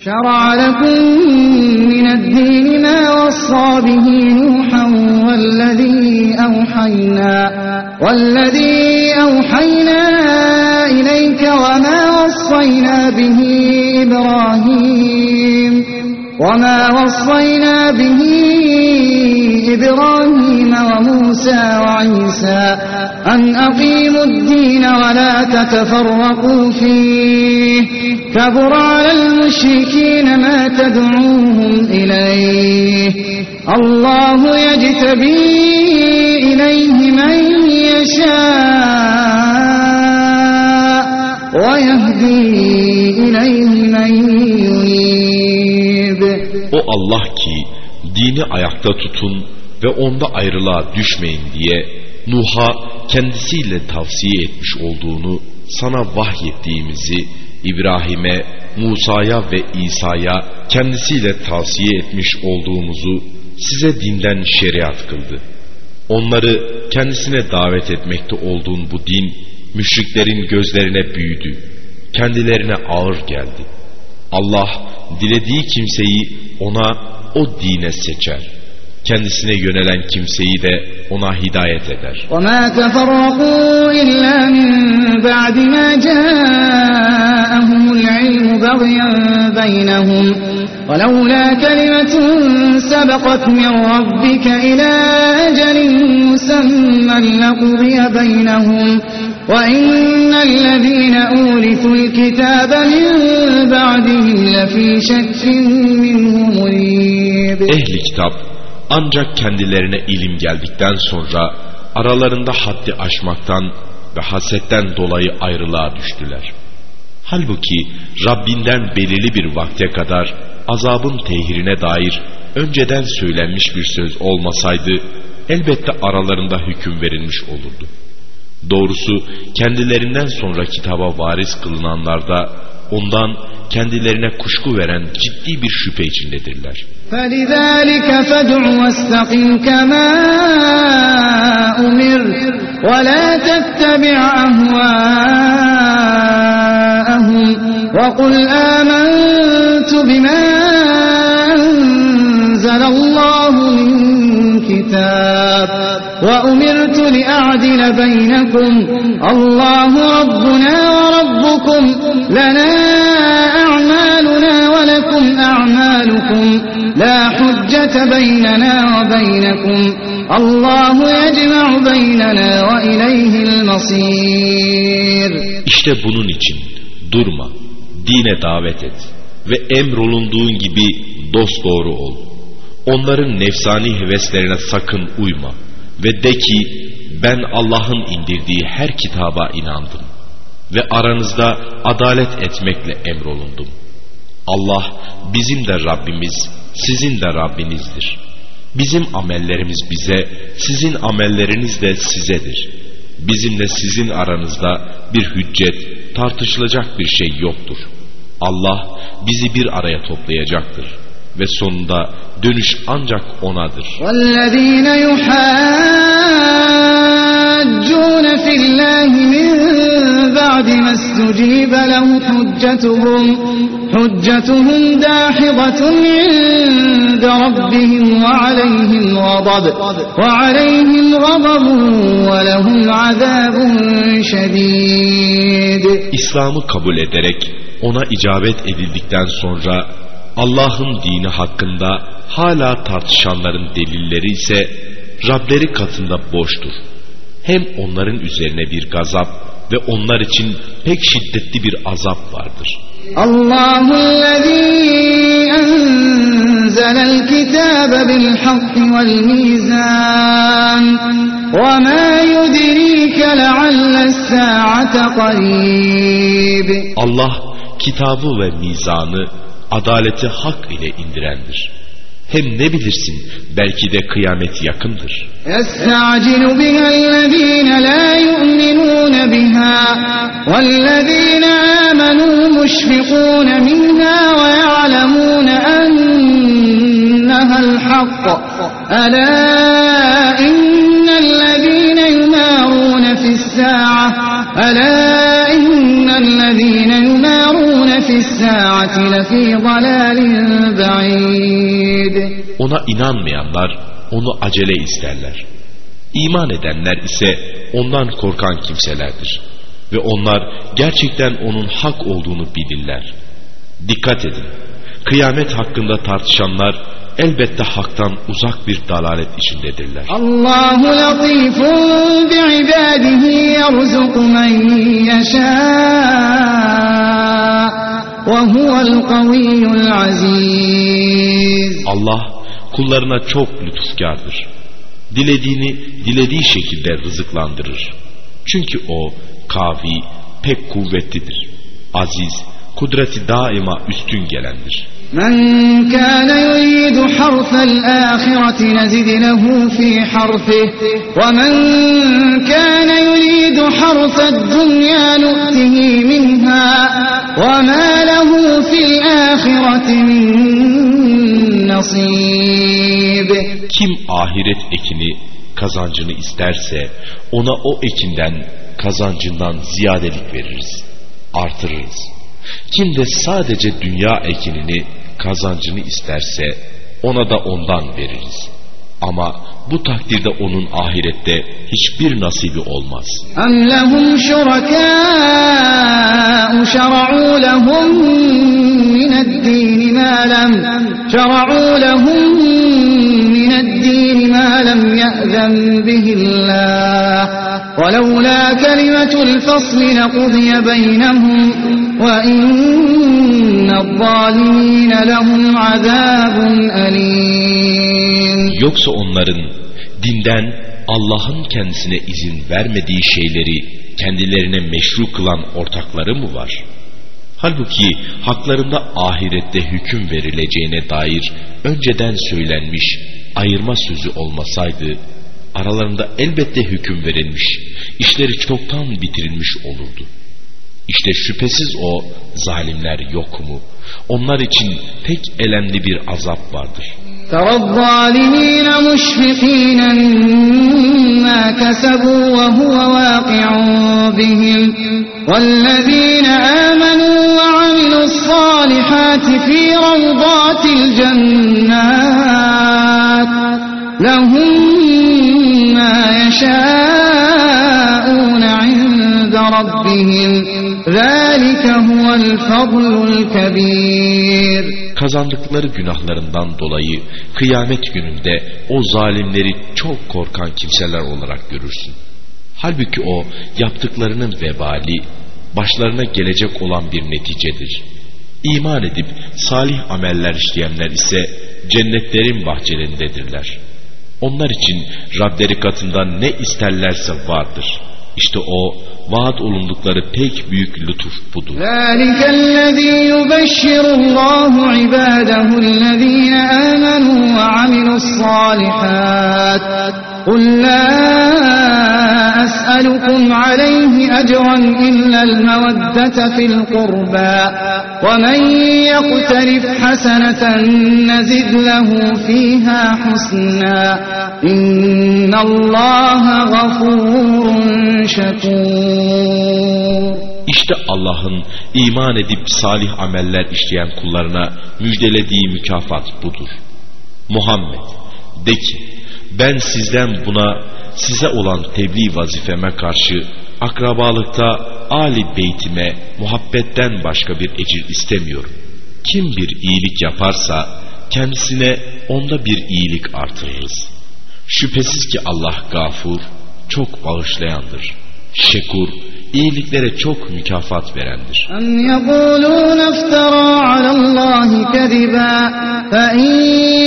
شرع لكم من الدين ما وصى به نوحا والذي أوحينا والذي أوحينا إليك وما وصينا به إبراهيم وما وصينا به إبراهيم وموسى وعيسى أن أقيموا الدين ولا تتفرقوا فيه كبر على المشركين ما تدعوهم إليه الله يجتبي إليه من يشاء ويهدي إليه من ينيب O Allah ki dini ayakta tutun ve onda ayrılığa düşmeyin diye Nuh'a kendisiyle tavsiye etmiş olduğunu sana vahyettiğimizi İbrahim'e, Musa'ya ve İsa'ya kendisiyle tavsiye etmiş olduğumuzu size dinden şeriat kıldı. Onları kendisine davet etmekte olduğun bu din müşriklerin gözlerine büyüdü. Kendilerine ağır geldi. Allah dilediği kimseyi ona o dine seçer Kendisine yönelen kimseyi de ona hidayet eder. وما تفرقوا إلا من بعد ما جاءهم العلم بغيا بينهم ولولا كلمة سبقت من ربك إلى أجل مسمى لقضي بينهم وإن الذين أورثوا الكتاب من بعدهم لفي شك منه مريب Ehli kitap ancak kendilerine ilim geldikten sonra aralarında haddi aşmaktan ve hasetten dolayı ayrılığa düştüler. Halbuki Rabbinden belirli bir vakte kadar azabın tehirine dair önceden söylenmiş bir söz olmasaydı elbette aralarında hüküm verilmiş olurdu. Doğrusu kendilerinden sonra kitaba varis kılınanlar da ondan kendilerine kuşku veren ciddi bir şüphe içindedirler. فلذلك فادع واستقم كما أمر ولا تتبع أهواءهم وقل آمنت بما أنزل الله من كتاب وأمرت لأعدل بينكم الله بيننا وبينكم الله يجمع بيننا وإليه المصير İşte bunun için durma, dine davet et ve emrolunduğun gibi dosdoğru ol. Onların nefsani heveslerine sakın uyma ve de ki ben Allah'ın indirdiği her kitaba inandım ve aranızda adalet etmekle emrolundum. Allah bizim de Rabbimiz, sizin de Rabbinizdir. Bizim amellerimiz bize, sizin amelleriniz de sizedir. Bizimle sizin aranızda bir hüccet, tartışılacak bir şey yoktur. Allah bizi bir araya toplayacaktır ve sonunda dönüş ancak O'nadır. والذين يحاجون في الله من بعد ما استجيب له حجتهم حجتهم داحضة عند ربهم وعليهم غضب وعليهم غضب ولهم عذاب شديد İslam'ı kabul ederek ona icabet edildikten sonra Allah'ın dini hakkında hala tartışanların delilleri ise Rableri katında boştur. Hem onların üzerine bir gazap ve onlar için pek şiddetli bir azap vardır. Allahullezî enzelel kitâbe bil vel mizân ve mâ yudrike lealles sâ'ate qarîb. Allah kitabı ve mizanı adaleti hak ile indirendir. Hem ne bilirsin belki de kıyamet yakındır. يستعجل بها الذين لا يؤمنون بها والذين آمنوا مشفقون منها ويعلمون أنها الحق ألا إن الذين يمارون في الساعة ألا إن الذين يمارون في الساعة الساعة لفي ضلال بعيد ona inanmayanlar onu acele isterler. İman edenler ise ondan korkan kimselerdir. Ve onlar gerçekten onun hak olduğunu bilirler. Dikkat edin. Kıyamet hakkında tartışanlar elbette haktan uzak bir dalalet içindedirler. Allahu latifun bi'ibadihi yerzuku men yeşâ ve huvel kaviyyul aziz. Allah kullarına çok lütufkardır. Dilediğini dilediği şekilde rızıklandırır. Çünkü o kavi, pek kuvvetlidir. Aziz, kudreti daima üstün gelendir. Men kana yuridu harfel ahireti nezid lehu fi harfih ve men kana yuridu harfed dunya nu'tihi minha ve ma lehu fil ahireti min nasib Kim ahiret ekini kazancını isterse ona o ekinden kazancından ziyadelik veririz, artırırız. Kim de sadece dünya ekinini kazancını isterse ona da ondan veririz. Ama bu takdirde onun ahirette hiçbir nasibi olmaz. أم لهم شركاء شرعوا لهم من الدين ما لم شرعوا لهم من الدين ما لم يأذن به الله ولولا كلمة الفصل لقضي بينهم وإن الظالمين لهم عذاب أليم Yoksa onların dinden Allah'ın kendisine izin vermediği şeyleri kendilerine meşru kılan ortakları mı var? Halbuki haklarında ahirette hüküm verileceğine dair önceden söylenmiş ayırma sözü olmasaydı aralarında elbette hüküm verilmiş, işleri çoktan bitirilmiş olurdu. İşte şüphesiz o zalimler yok mu? Onlar için tek elemli bir azap vardır. ترى الظالمين مشفقين مما كسبوا وهو واقع بهم والذين آمنوا وعملوا الصالحات في روضات الجنات لهم ما يشاءون عند ربهم ذلك هو الفضل الكبير Kazandıkları günahlarından dolayı kıyamet gününde o zalimleri çok korkan kimseler olarak görürsün. Halbuki o yaptıklarının vebali başlarına gelecek olan bir neticedir. İman edip salih ameller işleyenler ise cennetlerin bahçelerindedirler. Onlar için Rableri katından ne isterlerse vardır. İşte o vaat olundukları pek büyük lütuf budur. ذلك الذي يبشر الله عباده الذين آمنوا وعملوا الصالحات قل لا أسألكم عليه أجرا إلا المودة في القربى ومن يقترف حسنة نزد له فيها حسنا إن الله غفور شكور İşte Allah'ın iman edip salih ameller işleyen kullarına müjdelediği mükafat budur. Muhammed de ki ben sizden buna size olan tebliğ vazifeme karşı akrabalıkta Ali beytime muhabbetten başka bir ecir istemiyorum. Kim bir iyilik yaparsa kendisine onda bir iyilik artırırız. Şüphesiz ki Allah gafur, çok bağışlayandır. Şekur, iyiliklere çok mükafat verendir. أم يقولون افترى على الله كذبا فإن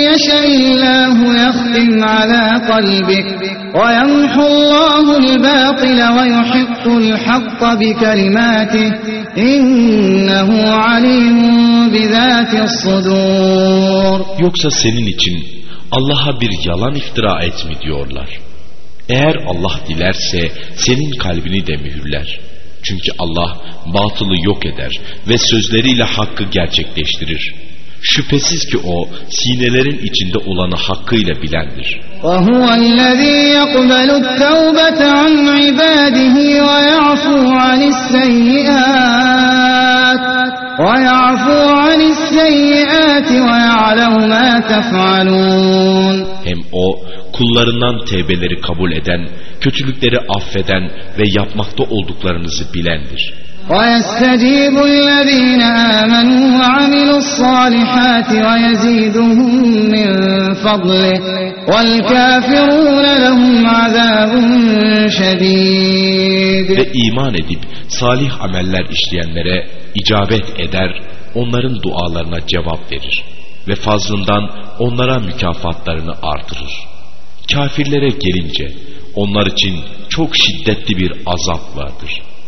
يشاء الله يختم على قلبك ويمحو الله الباطل ويحق الحق بكلماته إنه عليم بذات الصدور Yoksa senin için Allah'a bir yalan iftira et mi diyorlar? Eğer Allah dilerse senin kalbini de mühürler. Çünkü Allah batılı yok eder ve sözleriyle hakkı gerçekleştirir. Şüphesiz ki o sinelerin içinde olanı hakkıyla bilendir. وهو الذي يقبل التوبة عن عباده ويعفو عن السيئات ويعفو عن السيئات ويعلم ما تفعلون Hem o kullarından tevbeleri kabul eden, kötülükleri affeden ve yapmakta olduklarınızı bilendir. ويستجيب الذين آمنوا وعملوا الصالحات ويزيدهم من فضله والكافرون لهم عذاب شديد Ve iman edip salih ameller işleyenlere icabet eder, onların dualarına cevap verir. Ve fazlından onlara mükafatlarını artırır. Kafirlere gelince onlar için çok şiddetli bir azap vardır.''